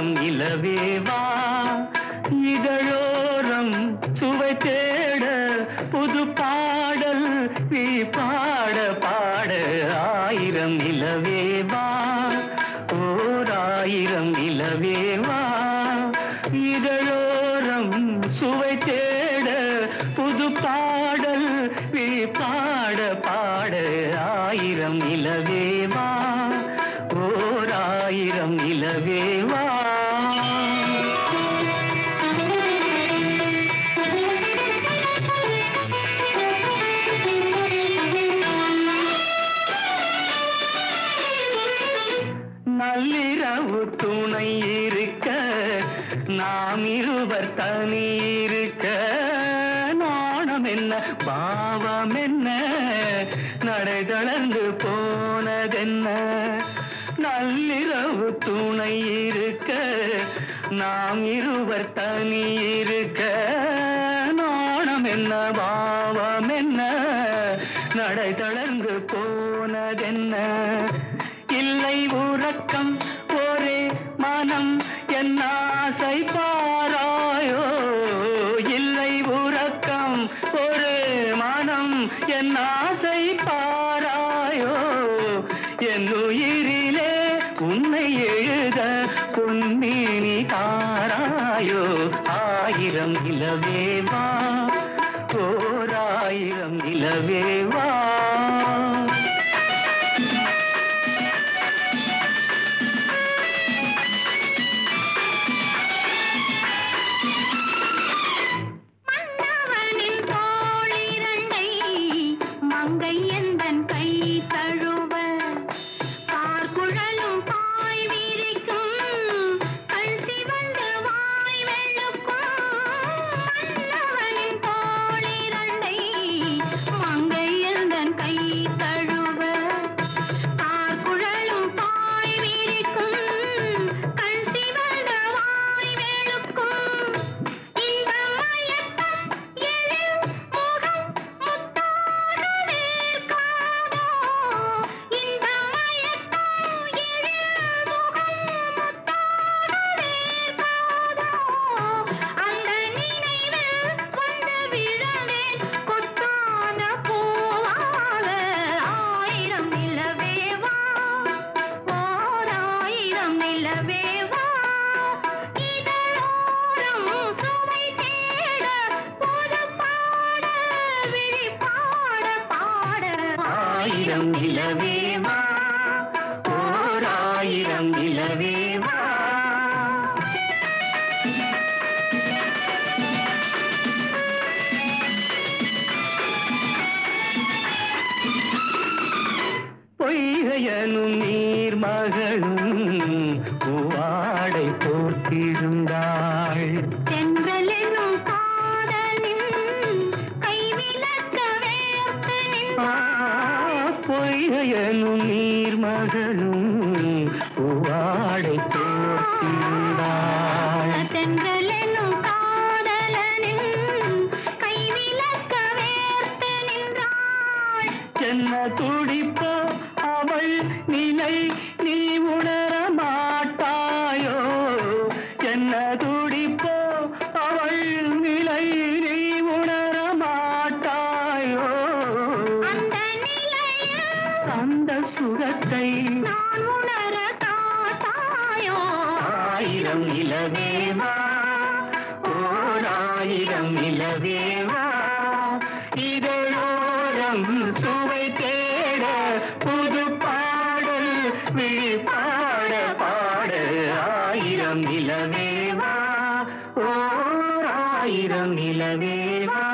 நேரம் இலவேவா இதழோரம் சுவை தேட புது பாடல் நீ பாட பாட ஆயிரம் இலவேவா ஓராயிரம் இலவேவா இதழோரம் சுவை தேட புது பாடல் நீ பாட பாட ஆயிரம் இலவே நாம் இருவர் தனியிருக்க நாணம் என்ன பாவம் என்ன நடை தளர்ந்து போனதென்ன? நள்ளிரவு துணை இருக்க நாம் இருவர் தனியிருக்க நாணம் என்ன பாவம் என்ன நடை தளர்ந்து போனதென்ன? இல்லை உறக்கம் என் ஆசை பாராயோ? என் உயிரிலே உன்னை எழுத பொன்மேனி தாராயோ? ஆயிரம் இலவேவா ஓராயிரம் ஆயிரம் இலவேவா गई ஆயிரம் இலவேவா ஓர் ஆயிரம் இலவேவா பொய்கையனும் நீர் மகளும் பூவாடை போர்த்திருந்தாள் தென்றலெனும் காதலின் கைவிலக்க வேர்த்து நின்றாள் பொய்கையனும் நீர் மகளும் பூவாடை நின்றாள் என்ன துடிப்போ அவள் நிலை நீ உணர ஆயிரம் இளவேவா ஓர் ஆயிரம் இளவேவா இதழோரம் சுவை தேட புது பாடல் விழிப்பாட பாட ஆயிரம் இளவேவா ஓர் ஆயிரம் இளவேவா